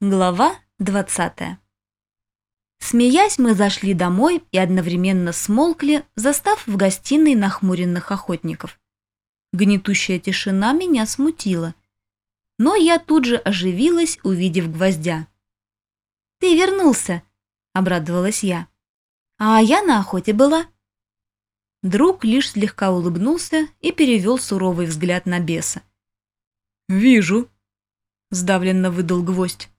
Глава 20 Смеясь, мы зашли домой и одновременно смолкли, застав в гостиной нахмуренных охотников. Гнетущая тишина меня смутила. Но я тут же оживилась, увидев гвоздя. «Ты вернулся!» — обрадовалась я. «А я на охоте была». Друг лишь слегка улыбнулся и перевел суровый взгляд на беса. «Вижу», — сдавленно выдал гвоздь.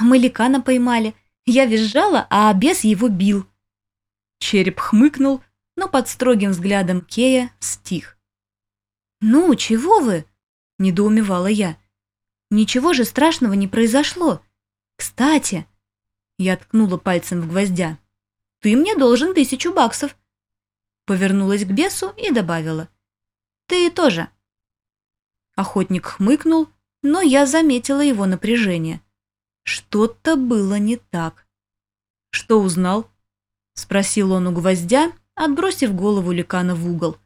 Мы ликана поймали. Я визжала, а бес его бил. Череп хмыкнул, но под строгим взглядом Кея стих. «Ну, чего вы?» – недоумевала я. «Ничего же страшного не произошло. Кстати...» Я ткнула пальцем в гвоздя. «Ты мне должен тысячу баксов». Повернулась к бесу и добавила. «Ты тоже». Охотник хмыкнул, но я заметила его напряжение. Что-то было не так. «Что узнал?» — спросил он у гвоздя, отбросив голову ликана в угол.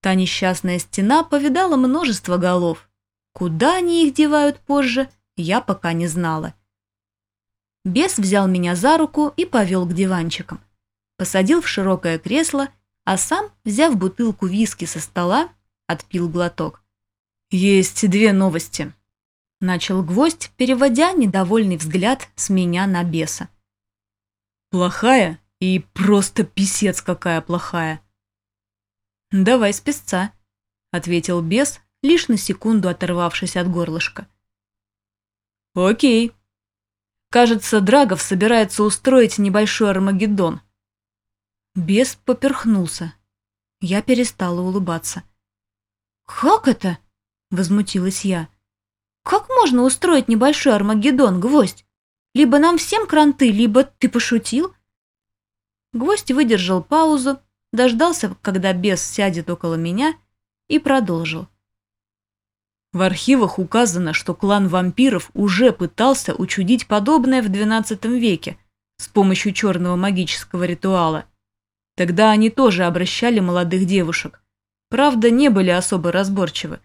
Та несчастная стена повидала множество голов. Куда они их девают позже, я пока не знала. Бес взял меня за руку и повел к диванчикам. Посадил в широкое кресло, а сам, взяв бутылку виски со стола, отпил глоток. «Есть две новости», Начал гвоздь, переводя недовольный взгляд с меня на беса. Плохая и просто писец какая плохая. Давай с песца, ответил бес, лишь на секунду оторвавшись от горлышка. Окей. Кажется, Драгов собирается устроить небольшой Армагеддон. Бес поперхнулся. Я перестала улыбаться. «Как это?» – возмутилась я. Как можно устроить небольшой Армагеддон, Гвоздь? Либо нам всем кранты, либо ты пошутил?» Гвоздь выдержал паузу, дождался, когда бес сядет около меня, и продолжил. В архивах указано, что клан вампиров уже пытался учудить подобное в XII веке с помощью черного магического ритуала. Тогда они тоже обращали молодых девушек. Правда, не были особо разборчивы.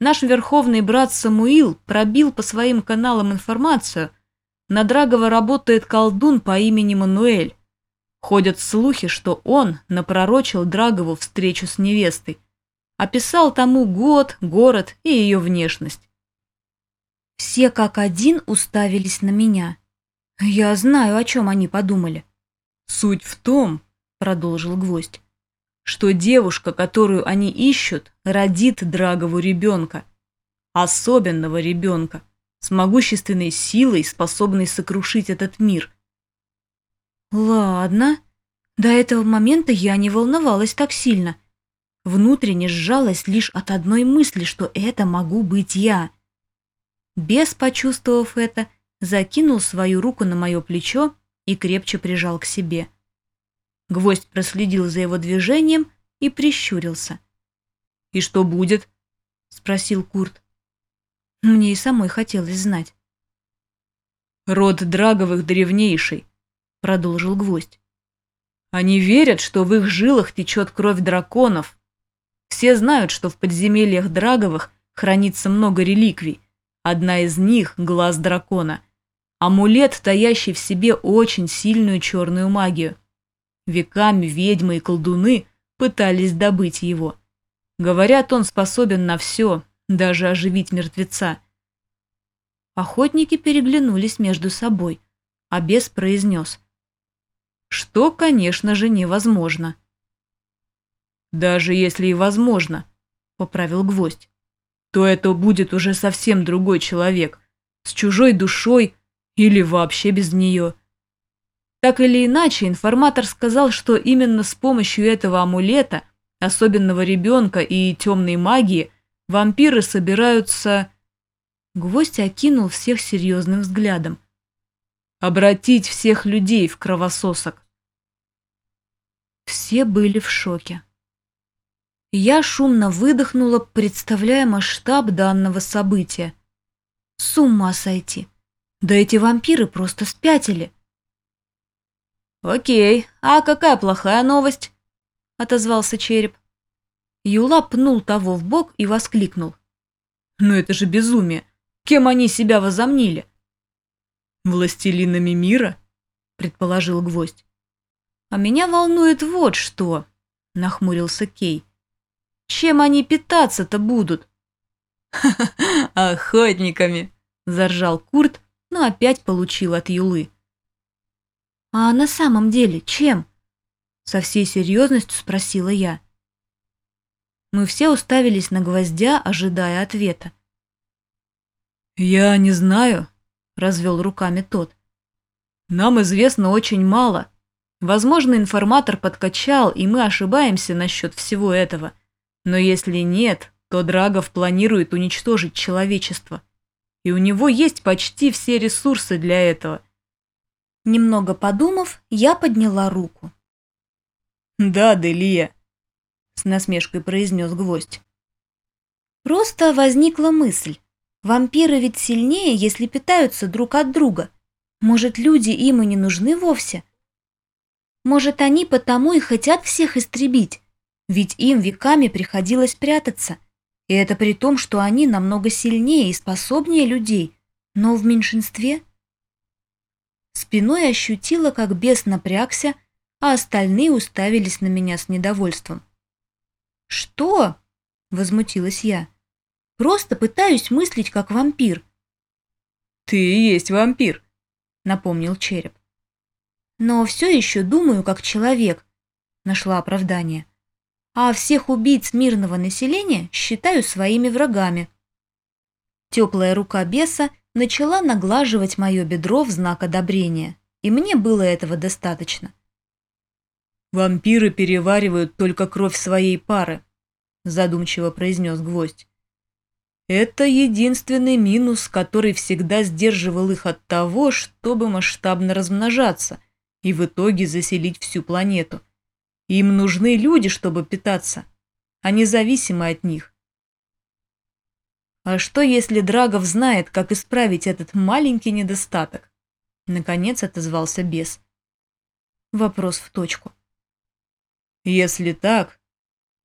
Наш верховный брат Самуил пробил по своим каналам информацию. На Драгова работает колдун по имени Мануэль. Ходят слухи, что он напророчил Драгову встречу с невестой. Описал тому год, город и ее внешность. Все как один уставились на меня. Я знаю, о чем они подумали. «Суть в том», — продолжил Гвоздь, что девушка, которую они ищут, родит Драгову ребенка. Особенного ребенка, с могущественной силой, способной сокрушить этот мир. Ладно, до этого момента я не волновалась так сильно. Внутренне сжалась лишь от одной мысли, что это могу быть я. Бес, почувствовав это, закинул свою руку на мое плечо и крепче прижал к себе. Гвоздь проследил за его движением и прищурился. «И что будет?» — спросил Курт. Мне и самой хотелось знать. «Род Драговых древнейший», — продолжил Гвоздь. «Они верят, что в их жилах течет кровь драконов. Все знают, что в подземельях Драговых хранится много реликвий. Одна из них — глаз дракона. Амулет, таящий в себе очень сильную черную магию. Веками ведьмы и колдуны пытались добыть его. Говорят, он способен на все, даже оживить мертвеца. Охотники переглянулись между собой, а бес произнес. Что, конечно же, невозможно. Даже если и возможно, поправил гвоздь, то это будет уже совсем другой человек, с чужой душой или вообще без нее. Так или иначе, информатор сказал, что именно с помощью этого амулета, особенного ребенка и темной магии, вампиры собираются... Гвоздь окинул всех серьезным взглядом. Обратить всех людей в кровососок. Все были в шоке. Я шумно выдохнула, представляя масштаб данного события. С ума сойти. Да эти вампиры просто спятили. «Окей, а какая плохая новость?» – отозвался череп. Юла пнул того в бок и воскликнул. «Ну это же безумие! Кем они себя возомнили? Властелинами мира? Предположил гвоздь. А меня волнует вот что, нахмурился Кей. Чем они питаться-то будут? Охотниками, заржал Курт, но опять получил от Юлы. А на самом деле чем? Со всей серьезностью спросила я. Мы все уставились на гвоздя, ожидая ответа. «Я не знаю», — развел руками тот. «Нам известно очень мало. Возможно, информатор подкачал, и мы ошибаемся насчет всего этого. Но если нет, то Драгов планирует уничтожить человечество. И у него есть почти все ресурсы для этого». Немного подумав, я подняла руку. «Да, Делия», — с насмешкой произнес гвоздь. Просто возникла мысль. Вампиры ведь сильнее, если питаются друг от друга. Может, люди им и не нужны вовсе? Может, они потому и хотят всех истребить, ведь им веками приходилось прятаться. И это при том, что они намного сильнее и способнее людей, но в меньшинстве. Спиной ощутила, как бес напрягся, а остальные уставились на меня с недовольством. «Что?» – возмутилась я. «Просто пытаюсь мыслить как вампир». «Ты и есть вампир», – напомнил череп. «Но все еще думаю как человек», – нашла оправдание. «А всех убийц мирного населения считаю своими врагами». Теплая рука беса начала наглаживать мое бедро в знак одобрения, и мне было этого достаточно. «Вампиры переваривают только кровь своей пары», – задумчиво произнес гвоздь. «Это единственный минус, который всегда сдерживал их от того, чтобы масштабно размножаться и в итоге заселить всю планету. Им нужны люди, чтобы питаться, а не зависимы от них. А что, если Драгов знает, как исправить этот маленький недостаток? Наконец отозвался бес. Вопрос в точку. Если так...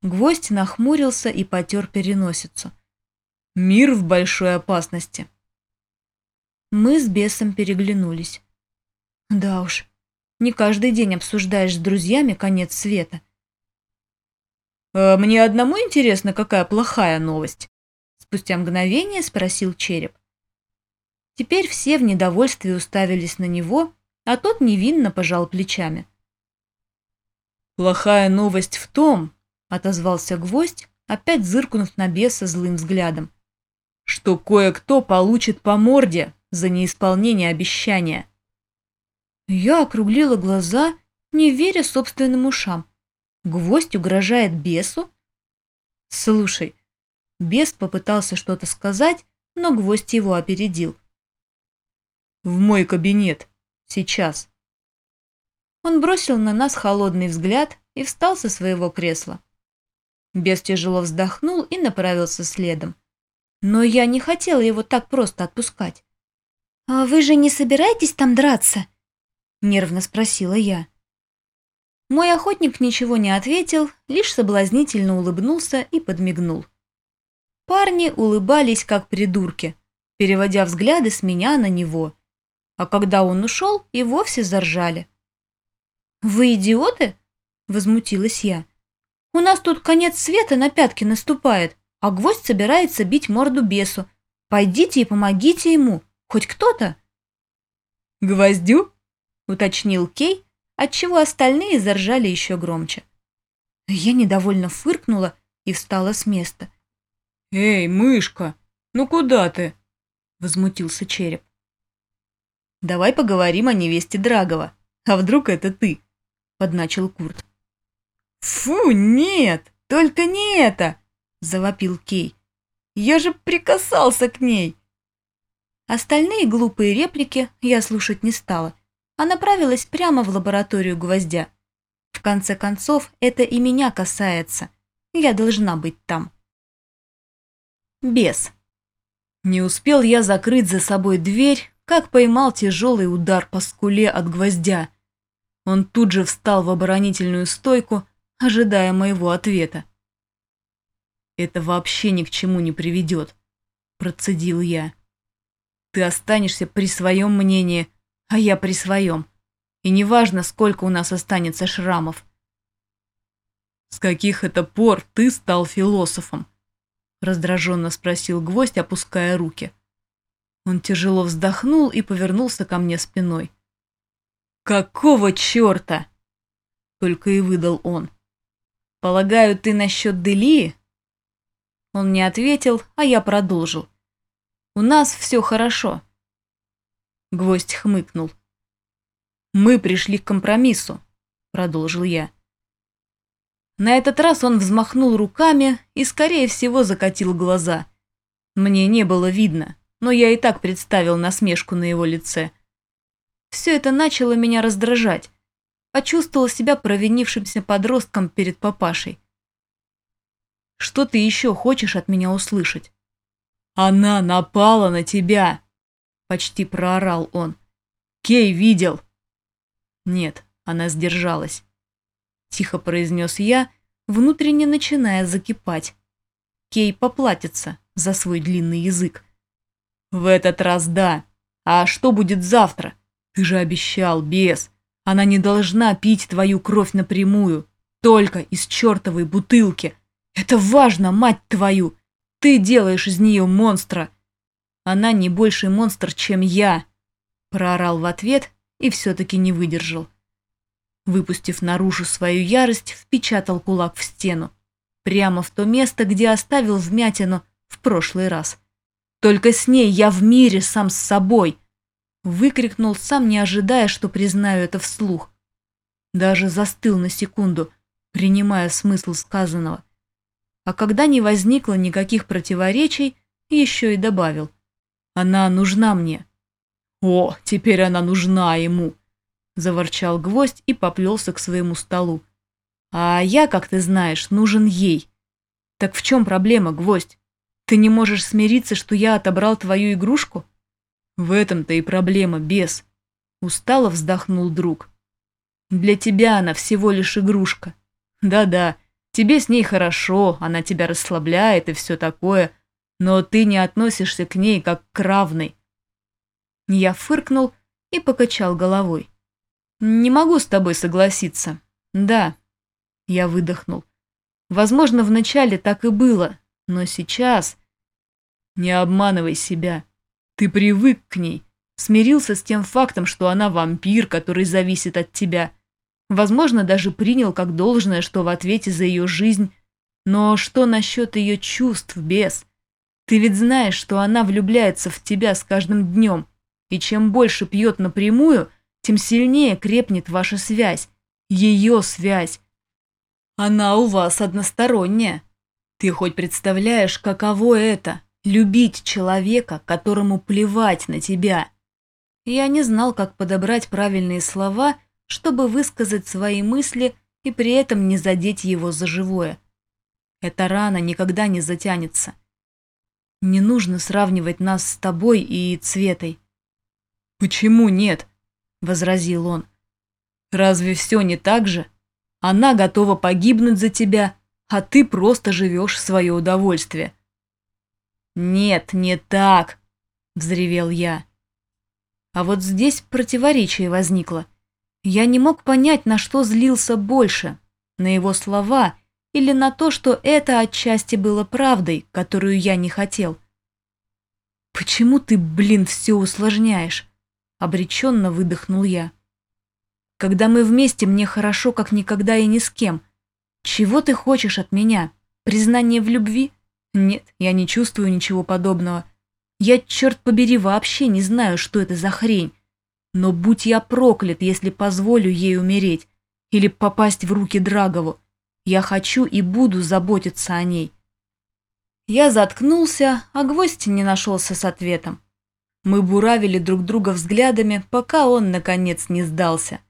Гвоздь нахмурился и потер переносицу. Мир в большой опасности. Мы с бесом переглянулись. Да уж, не каждый день обсуждаешь с друзьями конец света. «А «Мне одному интересно, какая плохая новость?» Спустя мгновение спросил череп. Теперь все в недовольстве уставились на него, а тот невинно пожал плечами. «Плохая новость в том», — отозвался гвоздь, опять зыркнув на беса злым взглядом, «что кое-кто получит по морде за неисполнение обещания». Я округлила глаза, не веря собственным ушам. Гвоздь угрожает бесу? Слушай, бес попытался что-то сказать, но гвоздь его опередил. «В мой кабинет. Сейчас». Он бросил на нас холодный взгляд и встал со своего кресла. Бес тяжело вздохнул и направился следом. Но я не хотела его так просто отпускать. «А вы же не собираетесь там драться?» – нервно спросила я. Мой охотник ничего не ответил, лишь соблазнительно улыбнулся и подмигнул. Парни улыбались как придурки, переводя взгляды с меня на него. А когда он ушел, и вовсе заржали. «Вы идиоты?» – возмутилась я. «У нас тут конец света на пятки наступает, а гвоздь собирается бить морду бесу. Пойдите и помогите ему, хоть кто-то». «Гвоздю?» – уточнил Кей, отчего остальные заржали еще громче. Я недовольно фыркнула и встала с места. «Эй, мышка, ну куда ты?» – возмутился череп. «Давай поговорим о невесте Драгова. А вдруг это ты?» подначил Курт. «Фу, нет, только не это!» – завопил Кей. «Я же прикасался к ней!» Остальные глупые реплики я слушать не стала, а направилась прямо в лабораторию гвоздя. В конце концов, это и меня касается. Я должна быть там. Бес. Не успел я закрыть за собой дверь, как поймал тяжелый удар по скуле от гвоздя – он тут же встал в оборонительную стойку, ожидая моего ответа. «Это вообще ни к чему не приведет», – процедил я. «Ты останешься при своем мнении, а я при своем. И неважно, сколько у нас останется шрамов. «С каких это пор ты стал философом?» Раздраженно спросил гвоздь, опуская руки. Он тяжело вздохнул и повернулся ко мне спиной. «Какого черта?» Только и выдал он. «Полагаю, ты насчет Делии?» Он не ответил, а я продолжил. «У нас все хорошо». Гвоздь хмыкнул. «Мы пришли к компромиссу», — продолжил я. На этот раз он взмахнул руками и, скорее всего, закатил глаза. Мне не было видно, но я и так представил насмешку на его лице. Все это начало меня раздражать. Почувствовал себя провинившимся подростком перед папашей. «Что ты еще хочешь от меня услышать?» «Она напала на тебя!» Почти проорал он. «Кей видел!» «Нет, она сдержалась. — тихо произнес я, внутренне начиная закипать. Кей поплатится за свой длинный язык. «В этот раз да. А что будет завтра? Ты же обещал, бес. Она не должна пить твою кровь напрямую, только из чертовой бутылки. Это важно, мать твою! Ты делаешь из нее монстра!» «Она не больший монстр, чем я!» Проорал в ответ и все-таки не выдержал выпустив наружу свою ярость, впечатал кулак в стену. Прямо в то место, где оставил вмятину в прошлый раз. «Только с ней я в мире сам с собой!» Выкрикнул, сам не ожидая, что признаю это вслух. Даже застыл на секунду, принимая смысл сказанного. А когда не возникло никаких противоречий, еще и добавил. «Она нужна мне». «О, теперь она нужна ему!» Заворчал гвоздь и поплелся к своему столу. А я, как ты знаешь, нужен ей. Так в чем проблема, гвоздь? Ты не можешь смириться, что я отобрал твою игрушку? В этом-то и проблема, бес. Устало вздохнул друг. Для тебя она всего лишь игрушка. Да-да, тебе с ней хорошо, она тебя расслабляет и все такое, но ты не относишься к ней как к равной. Я фыркнул и покачал головой. «Не могу с тобой согласиться. Да». Я выдохнул. «Возможно, вначале так и было, но сейчас...» «Не обманывай себя. Ты привык к ней, смирился с тем фактом, что она вампир, который зависит от тебя. Возможно, даже принял как должное, что в ответе за ее жизнь. Но что насчет ее чувств, без? Ты ведь знаешь, что она влюбляется в тебя с каждым днем, и чем больше пьет напрямую, тем сильнее крепнет ваша связь, ее связь. Она у вас односторонняя. Ты хоть представляешь, каково это – любить человека, которому плевать на тебя? Я не знал, как подобрать правильные слова, чтобы высказать свои мысли и при этом не задеть его за живое. Эта рана никогда не затянется. Не нужно сравнивать нас с тобой и Цветой. Почему нет? — возразил он. «Разве все не так же? Она готова погибнуть за тебя, а ты просто живешь в свое удовольствие». «Нет, не так!» — взревел я. А вот здесь противоречие возникло. Я не мог понять, на что злился больше, на его слова или на то, что это отчасти было правдой, которую я не хотел. «Почему ты, блин, все усложняешь?» Обреченно выдохнул я. Когда мы вместе, мне хорошо, как никогда и ни с кем. Чего ты хочешь от меня? Признание в любви? Нет, я не чувствую ничего подобного. Я, черт побери, вообще не знаю, что это за хрень. Но будь я проклят, если позволю ей умереть или попасть в руки Драгову. Я хочу и буду заботиться о ней. Я заткнулся, а гвоздь не нашелся с ответом. Мы буравили друг друга взглядами, пока он, наконец, не сдался.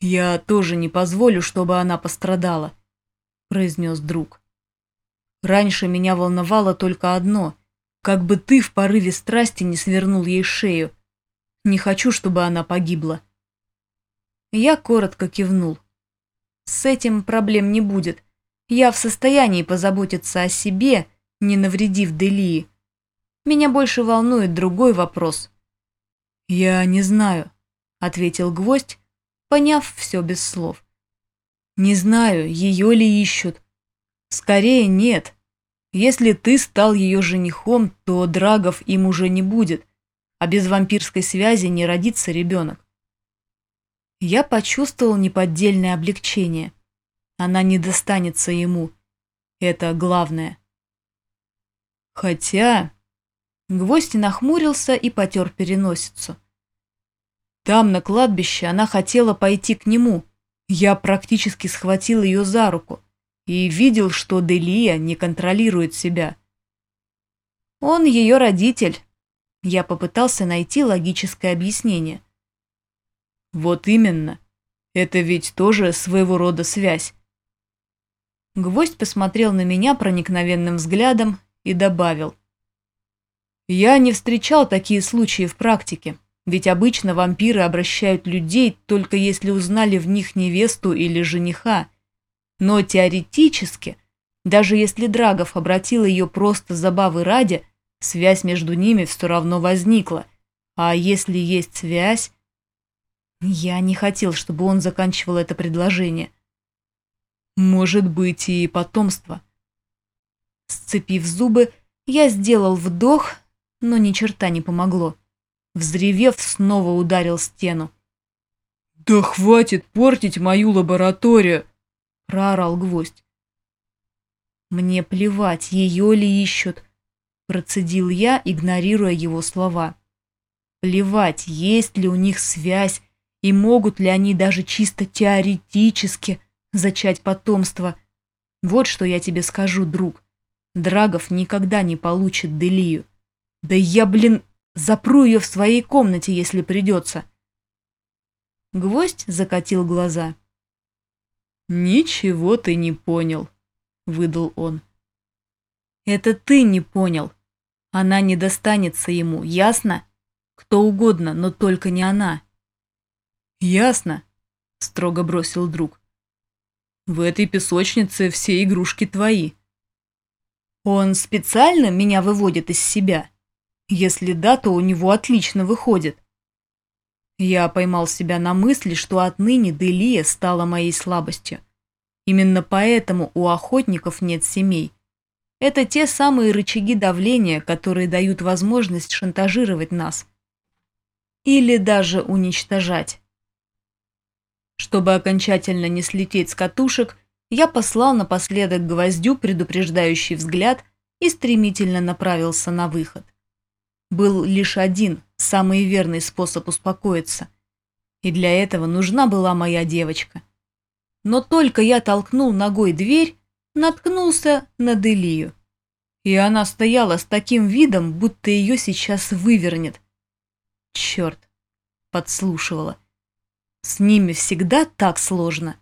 «Я тоже не позволю, чтобы она пострадала», — произнес друг. «Раньше меня волновало только одно — как бы ты в порыве страсти не свернул ей шею. Не хочу, чтобы она погибла». Я коротко кивнул. «С этим проблем не будет. Я в состоянии позаботиться о себе, не навредив Делии». Меня больше волнует другой вопрос. «Я не знаю», — ответил гвоздь, поняв все без слов. «Не знаю, ее ли ищут. Скорее нет. Если ты стал ее женихом, то драгов им уже не будет, а без вампирской связи не родится ребенок. Я почувствовал неподдельное облегчение. Она не достанется ему. Это главное. Хотя... Гвоздь нахмурился и потер переносицу. Там, на кладбище, она хотела пойти к нему. Я практически схватил ее за руку и видел, что Делия не контролирует себя. Он ее родитель. Я попытался найти логическое объяснение. Вот именно. Это ведь тоже своего рода связь. Гвоздь посмотрел на меня проникновенным взглядом и добавил. Я не встречал такие случаи в практике, ведь обычно вампиры обращают людей только если узнали в них невесту или жениха. Но теоретически, даже если Драгов обратил ее просто забавы ради, связь между ними все равно возникла. А если есть связь, я не хотел, чтобы он заканчивал это предложение. Может быть и потомство. Сцепив зубы, я сделал вдох, но ни черта не помогло. Взревев, снова ударил стену. «Да хватит портить мою лабораторию!» – проорал гвоздь. «Мне плевать, ее ли ищут», – процедил я, игнорируя его слова. «Плевать, есть ли у них связь, и могут ли они даже чисто теоретически зачать потомство. Вот что я тебе скажу, друг. Драгов никогда не получит Делию. Да я, блин, запру ее в своей комнате, если придется. Гвоздь закатил глаза. «Ничего ты не понял», — выдал он. «Это ты не понял. Она не достанется ему, ясно? Кто угодно, но только не она». «Ясно», — строго бросил друг. «В этой песочнице все игрушки твои». «Он специально меня выводит из себя? Если да, то у него отлично выходит». Я поймал себя на мысли, что отныне Делия стала моей слабостью. Именно поэтому у охотников нет семей. Это те самые рычаги давления, которые дают возможность шантажировать нас. Или даже уничтожать. Чтобы окончательно не слететь с катушек, я послал напоследок гвоздю предупреждающий взгляд и стремительно направился на выход. Был лишь один, самый верный способ успокоиться. И для этого нужна была моя девочка. Но только я толкнул ногой дверь, наткнулся на Делию. И она стояла с таким видом, будто ее сейчас вывернет. Черт, подслушивала. С ними всегда так сложно.